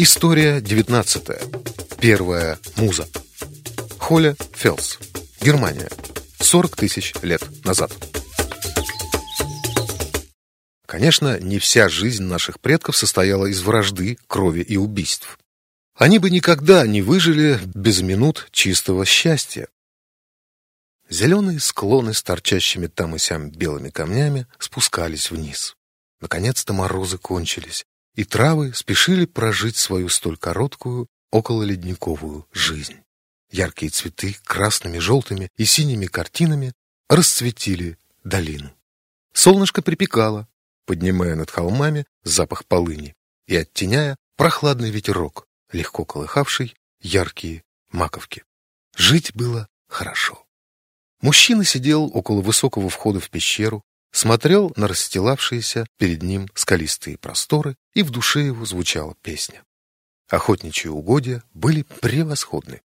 История 19. Первая муза. Холя Фелс. Германия. 40 тысяч лет назад. Конечно, не вся жизнь наших предков состояла из вражды, крови и убийств. Они бы никогда не выжили без минут чистого счастья. Зеленые склоны с торчащими там и сям белыми камнями спускались вниз. Наконец-то морозы кончились, и травы спешили прожить свою столь короткую, окололедниковую жизнь. Яркие цветы красными, желтыми и синими картинами расцветили долину. Солнышко припекало, поднимая над холмами запах полыни и оттеняя прохладный ветерок, легко колыхавший яркие маковки. Жить было хорошо. Мужчина сидел около высокого входа в пещеру, смотрел на расстилавшиеся перед ним скалистые просторы, и в душе его звучала песня. Охотничьи угодья были превосходны.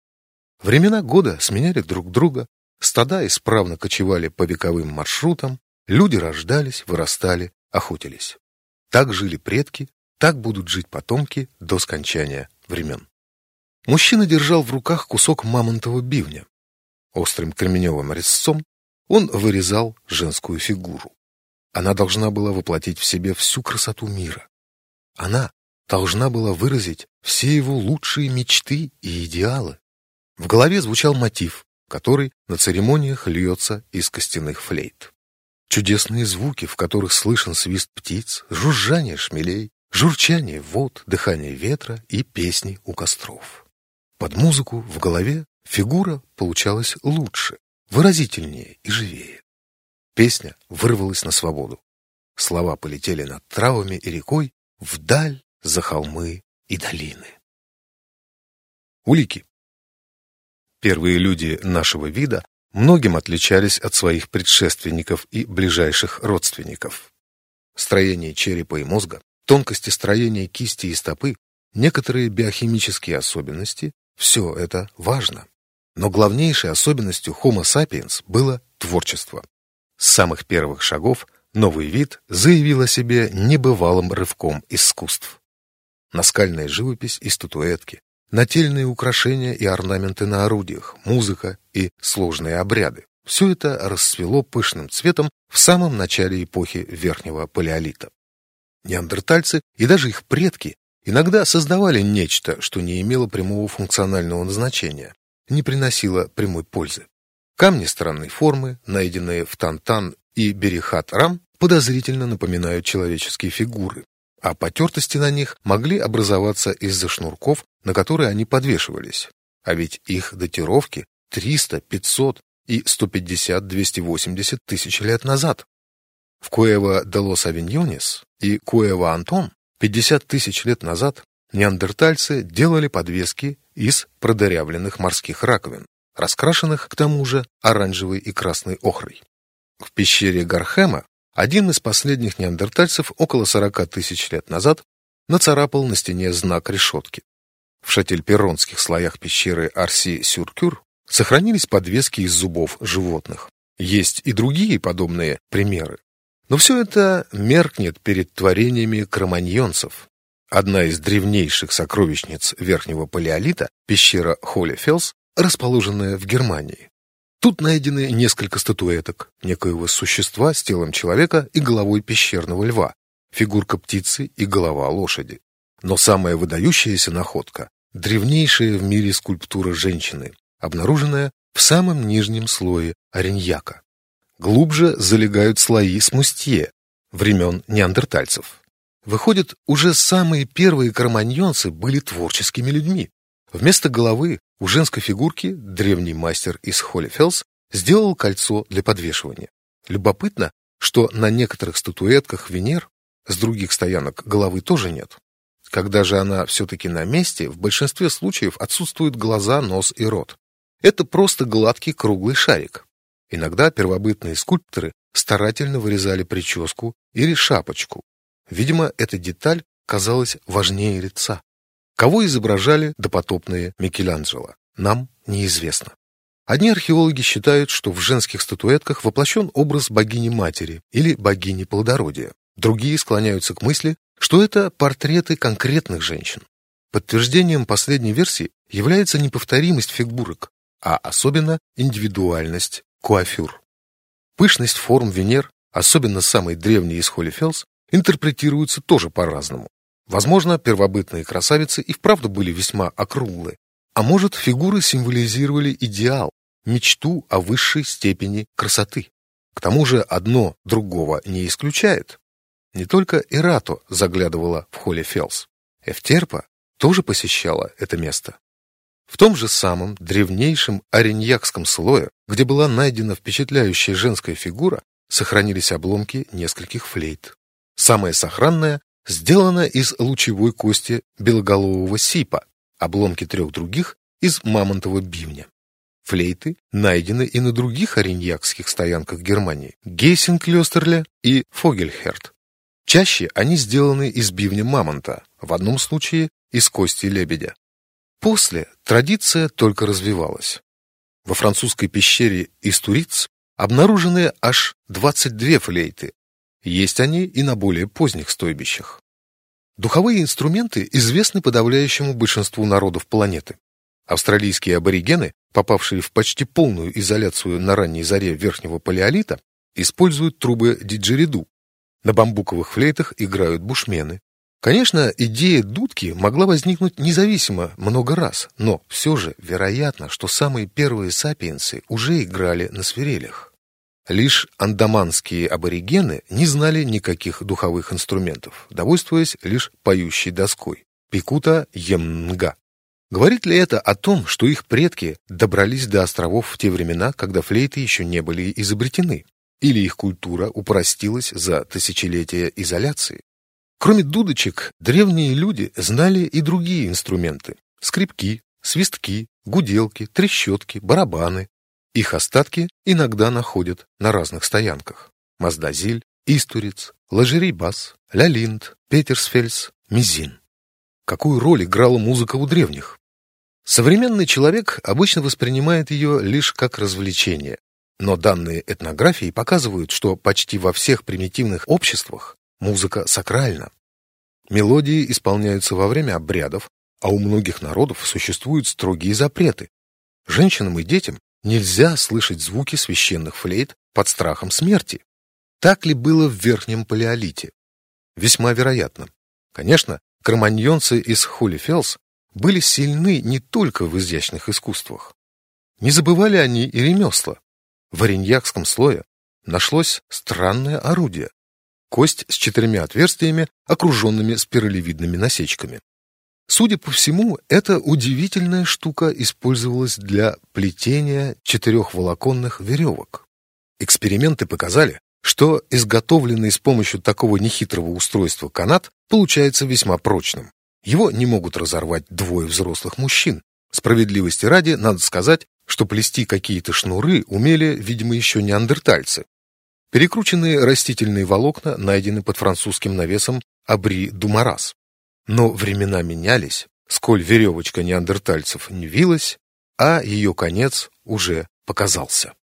Времена года сменяли друг друга, стада исправно кочевали по вековым маршрутам, люди рождались, вырастали, охотились. Так жили предки, так будут жить потомки до скончания времен. Мужчина держал в руках кусок мамонтового бивня. Острым кременевым резцом он вырезал женскую фигуру. Она должна была воплотить в себе всю красоту мира. Она должна была выразить все его лучшие мечты и идеалы. В голове звучал мотив, который на церемониях льется из костяных флейт. Чудесные звуки, в которых слышен свист птиц, жужжание шмелей, журчание вод, дыхание ветра и песни у костров. Под музыку в голове фигура получалась лучше, выразительнее и живее. Песня вырвалась на свободу. Слова полетели над травами и рекой вдаль за холмы и долины. Улики. Первые люди нашего вида многим отличались от своих предшественников и ближайших родственников. Строение черепа и мозга, тонкости строения кисти и стопы, некоторые биохимические особенности – все это важно. Но главнейшей особенностью Homo sapiens было творчество. С самых первых шагов новый вид заявил о себе небывалым рывком искусств. Наскальная живопись и статуэтки, нательные украшения и орнаменты на орудиях, музыка и сложные обряды. Все это расцвело пышным цветом в самом начале эпохи Верхнего Палеолита. Неандертальцы и даже их предки иногда создавали нечто, что не имело прямого функционального назначения, не приносило прямой пользы. Камни странной формы, найденные в Тантан и Берихат-Рам, подозрительно напоминают человеческие фигуры, а потертости на них могли образоваться из-за шнурков, на которые они подвешивались. А ведь их датировки 300, 500 и 150-280 тысяч лет назад. В Куэва де лос Авиньонес и Куэва Антон 50 тысяч лет назад неандертальцы делали подвески из продырявленных морских раковин, раскрашенных, к тому же, оранжевой и красной охрой. В пещере Гархема один из последних неандертальцев около 40 тысяч лет назад нацарапал на стене знак решетки. В шательперонских слоях пещеры Арси-Сюркюр сохранились подвески из зубов животных. Есть и другие подобные примеры. Но все это меркнет перед творениями кроманьонцев. Одна из древнейших сокровищниц Верхнего Палеолита, пещера Холлифелс, расположенная в Германии. Тут найдены несколько статуэток, некоего существа с телом человека и головой пещерного льва, фигурка птицы и голова лошади. Но самая выдающаяся находка – древнейшая в мире скульптура женщины, обнаруженная в самом нижнем слое ореньяка. Глубже залегают слои смустье времен неандертальцев. Выходит, уже самые первые кроманьонцы были творческими людьми. Вместо головы у женской фигурки древний мастер из Холлифелс сделал кольцо для подвешивания. Любопытно, что на некоторых статуэтках Венер с других стоянок головы тоже нет. Когда же она все-таки на месте, в большинстве случаев отсутствуют глаза, нос и рот. Это просто гладкий круглый шарик. Иногда первобытные скульпторы старательно вырезали прическу или шапочку. Видимо, эта деталь казалась важнее лица. Кого изображали допотопные Микеланджело, нам неизвестно. Одни археологи считают, что в женских статуэтках воплощен образ богини-матери или богини плодородия. Другие склоняются к мысли, что это портреты конкретных женщин. Подтверждением последней версии является неповторимость фигурок, а особенно индивидуальность куафюр. Пышность форм Венер, особенно самой древней из Холлифелс, интерпретируется тоже по-разному. Возможно, первобытные красавицы и вправду были весьма округлые, а может, фигуры символизировали идеал, мечту о высшей степени красоты. К тому же одно другого не исключает. Не только Эрато заглядывала в Холе-Фельс. Эвтерпа тоже посещала это место. В том же самом древнейшем ориньякском слое, где была найдена впечатляющая женская фигура, сохранились обломки нескольких флейт. Самая сохранная сделана из лучевой кости белоголового сипа, обломки трех других из мамонтового бивня. Флейты найдены и на других ориньякских стоянках Германии – Гайсенклёстерле и Фогельхерд. Чаще они сделаны из бивня мамонта, в одном случае из кости лебедя. После традиция только развивалась. Во французской пещере Истуриц обнаружены аж 22 флейты. Есть они и на более поздних стойбищах. Духовые инструменты известны подавляющему большинству народов планеты. Австралийские аборигены, попавшие в почти полную изоляцию на ранней заре верхнего палеолита, используют трубы диджериду. На бамбуковых флейтах играют бушмены. Конечно, идея дудки могла возникнуть независимо много раз, но все же вероятно, что самые первые сапиенсы уже играли на свирелях. Лишь андаманские аборигены не знали никаких духовых инструментов, довольствуясь лишь поющей доской – пикута емнга. Говорит ли это о том, что их предки добрались до островов в те времена, когда флейты еще не были изобретены? Или их культура упростилась за тысячелетия изоляции? Кроме дудочек, древние люди знали и другие инструменты – скрипки, свистки, гуделки, трещотки, барабаны. Их остатки иногда находят на разных стоянках. Маздазиль, Истуриц, Ложерей-Бас, Лялинд, Петерсфельс, Мизин. Какую роль играла музыка у древних? Современный человек обычно воспринимает ее лишь как развлечение, но данные этнографии показывают, что почти во всех примитивных обществах Музыка сакральна. Мелодии исполняются во время обрядов, а у многих народов существуют строгие запреты. Женщинам и детям нельзя слышать звуки священных флейт под страхом смерти. Так ли было в Верхнем Палеолите? Весьма вероятно. Конечно, кроманьонцы из Холлифелс были сильны не только в изящных искусствах. Не забывали они и ремесла. В ореньякском слое нашлось странное орудие кость с четырьмя отверстиями, окруженными спиралевидными насечками. Судя по всему, эта удивительная штука использовалась для плетения четырехволоконных веревок. Эксперименты показали, что изготовленный с помощью такого нехитрого устройства канат получается весьма прочным. Его не могут разорвать двое взрослых мужчин. Справедливости ради, надо сказать, что плести какие-то шнуры умели, видимо, еще неандертальцы, Перекрученные растительные волокна найдены под французским навесом Абри-Думарас. Но времена менялись, сколь веревочка неандертальцев не вилась, а ее конец уже показался.